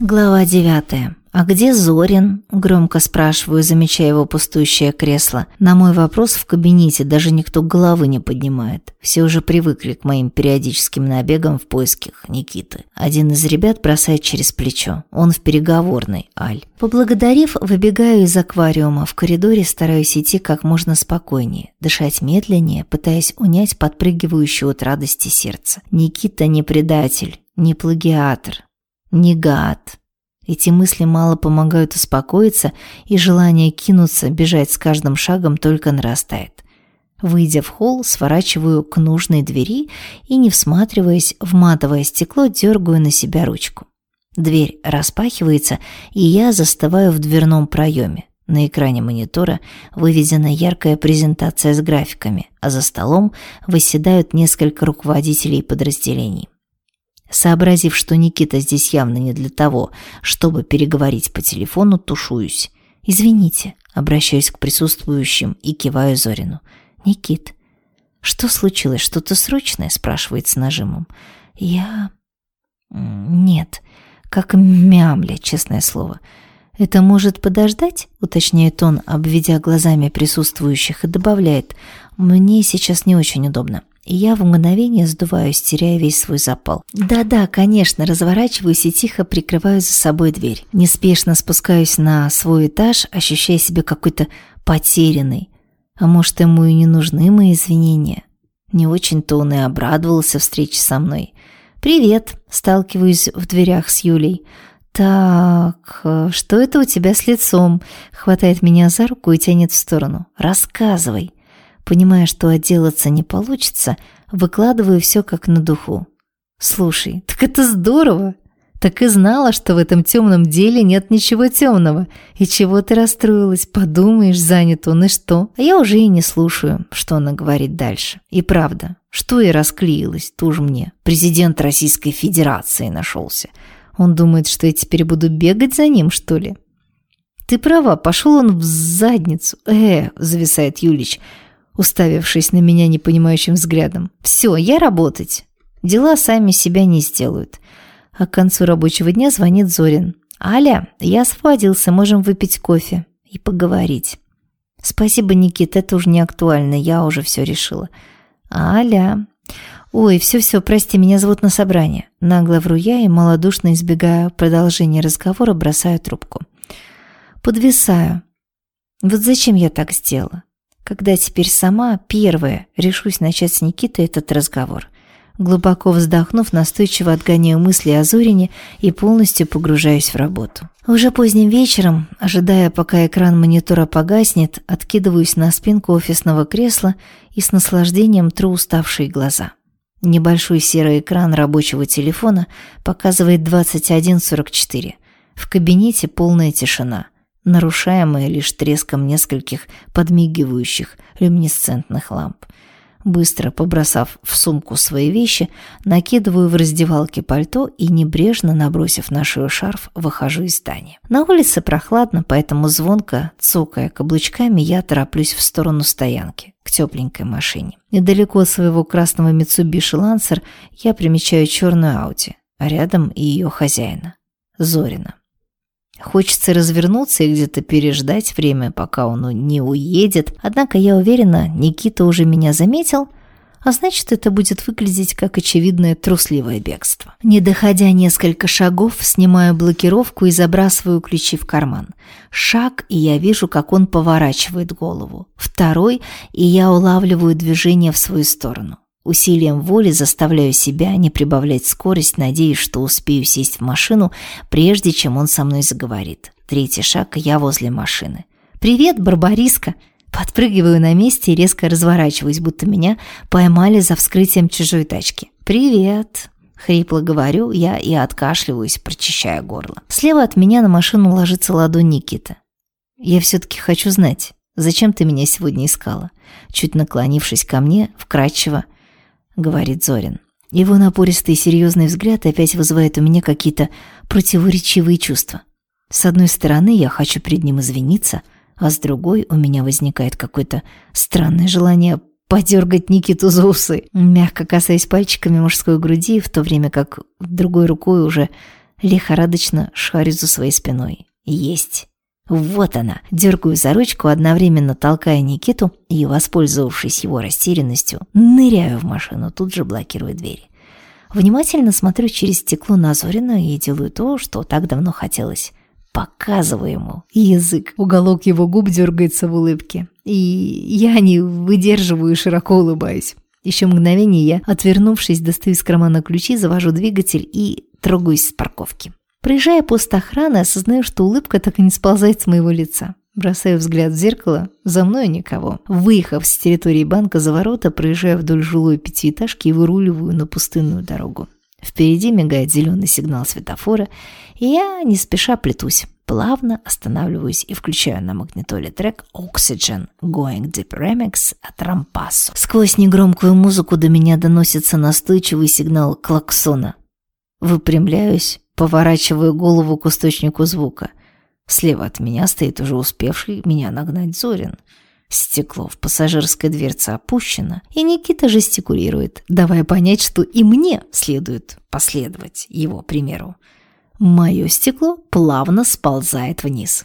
Глава девятая. «А где Зорин?» – громко спрашиваю, замечая его пустующее кресло. На мой вопрос в кабинете даже никто головы не поднимает. Все уже привыкли к моим периодическим набегам в поисках Никиты. Один из ребят бросает через плечо. Он в переговорной, Аль. Поблагодарив, выбегаю из аквариума. В коридоре стараюсь идти как можно спокойнее, дышать медленнее, пытаясь унять подпрыгивающее от радости сердце. Никита не предатель, не плагиатор, не гад. Эти мысли мало помогают успокоиться, и желание кинуться, бежать с каждым шагом только нарастает. Выйдя в холл, сворачиваю к нужной двери и, не всматриваясь в матовое стекло, дергаю на себя ручку. Дверь распахивается, и я застываю в дверном проеме. На экране монитора выведена яркая презентация с графиками, а за столом выседают несколько руководителей подразделений. Сообразив, что Никита здесь явно не для того, чтобы переговорить по телефону, тушуюсь. «Извините», — обращаюсь к присутствующим и киваю Зорину. «Никит, что случилось? Что-то срочное?» — спрашивает с нажимом. «Я...» «Нет, как мямля, честное слово». «Это может подождать?» — уточняет он, обведя глазами присутствующих, и добавляет. «Мне сейчас не очень удобно и я в мгновение сдуваюсь, теряя весь свой запал. Да-да, конечно, разворачиваюсь и тихо прикрываю за собой дверь. Неспешно спускаюсь на свой этаж, ощущая себя какой-то потерянной. А может, ему и не нужны мои извинения? Не очень-то он и обрадовался встрече со мной. «Привет!» – сталкиваюсь в дверях с Юлей. «Так, что это у тебя с лицом?» Хватает меня за руку и тянет в сторону. «Рассказывай!» Понимая, что отделаться не получится, выкладываю все как на духу. «Слушай, так это здорово! Так и знала, что в этом темном деле нет ничего темного. И чего ты расстроилась? Подумаешь, занят он и что? А я уже и не слушаю, что она говорит дальше. И правда, что я расклеилась, тоже мне. Президент Российской Федерации нашелся. Он думает, что я теперь буду бегать за ним, что ли? Ты права, пошел он в задницу. Э, зависает Юлич уставившись на меня непонимающим взглядом. «Все, я работать. Дела сами себя не сделают». А к концу рабочего дня звонит Зорин. «Аля, я освободился, можем выпить кофе и поговорить». «Спасибо, Никит, это уже не актуально, я уже все решила». «Аля...» «Ой, все-все, прости, меня зовут на собрание». Нагло вру я и, малодушно избегая продолжения разговора, бросаю трубку. Подвисаю. Вот зачем я так сделала? Когда теперь сама, первая, решусь начать с Никитой этот разговор. Глубоко вздохнув, настойчиво отгоняю мысли о Зорине и полностью погружаюсь в работу. Уже поздним вечером, ожидая, пока экран монитора погаснет, откидываюсь на спинку офисного кресла и с наслаждением тру уставшие глаза. Небольшой серый экран рабочего телефона показывает 21.44. В кабинете полная тишина – нарушаемое лишь треском нескольких подмигивающих люминесцентных ламп. Быстро побросав в сумку свои вещи, накидываю в раздевалке пальто и, небрежно набросив на шею шарф, выхожу из здания. На улице прохладно, поэтому звонко, цокая каблучками, я тороплюсь в сторону стоянки, к тепленькой машине. Недалеко от своего красного Mitsubishi Lancer я примечаю черную Audi, а рядом и ее хозяина, Зорина. Хочется развернуться и где-то переждать время, пока он не уедет. Однако я уверена, Никита уже меня заметил, а значит, это будет выглядеть как очевидное трусливое бегство. Не доходя несколько шагов, снимаю блокировку и забрасываю ключи в карман. Шаг, и я вижу, как он поворачивает голову. Второй, и я улавливаю движение в свою сторону. Усилием воли заставляю себя не прибавлять скорость, надеясь, что успею сесть в машину, прежде чем он со мной заговорит. Третий шаг – я возле машины. «Привет, Барбариска!» Подпрыгиваю на месте и резко разворачиваюсь, будто меня поймали за вскрытием чужой тачки. «Привет!» – хрипло говорю я и откашливаюсь, прочищая горло. Слева от меня на машину ложится ладонь Никита. «Я все-таки хочу знать, зачем ты меня сегодня искала?» Чуть наклонившись ко мне, вкрадчиво – говорит Зорин. Его напористый серьезный взгляд опять вызывает у меня какие-то противоречивые чувства. С одной стороны, я хочу перед ним извиниться, а с другой у меня возникает какое-то странное желание подергать Никиту за усы, мягко касаясь пальчиками мужской груди, в то время как другой рукой уже Лихорадочно шарю за своей спиной. Есть. Вот она. Дергаю за ручку, одновременно толкая Никиту и, воспользовавшись его растерянностью, ныряю в машину, тут же блокируя двери. Внимательно смотрю через стекло на Зорина и делаю то, что так давно хотелось. Показываю ему язык. Уголок его губ дергается в улыбке. И я не выдерживаю широко улыбаюсь. Еще мгновение я, отвернувшись, достаю из кармана ключи, завожу двигатель и трогаюсь с парковки. Проезжая пост охраны, осознаю, что улыбка так и не сползает с моего лица. Бросаю взгляд в зеркало, за мной никого. Выехав с территории банка за ворота, проезжаю вдоль жилой пятиэтажки и выруливаю на пустынную дорогу. Впереди мигает зеленый сигнал светофора, и я не спеша плетусь. Плавно останавливаюсь и включаю на магнитоле трек Oxygen Going Deep Remix от Рампасо. Сквозь негромкую музыку до меня доносится настойчивый сигнал клаксона. Выпрямляюсь, поворачиваю голову к источнику звука. Слева от меня стоит уже успевший меня нагнать Зорин. Стекло в пассажирской дверце опущено, и Никита жестикулирует, давая понять, что и мне следует последовать его примеру. Мое стекло плавно сползает вниз.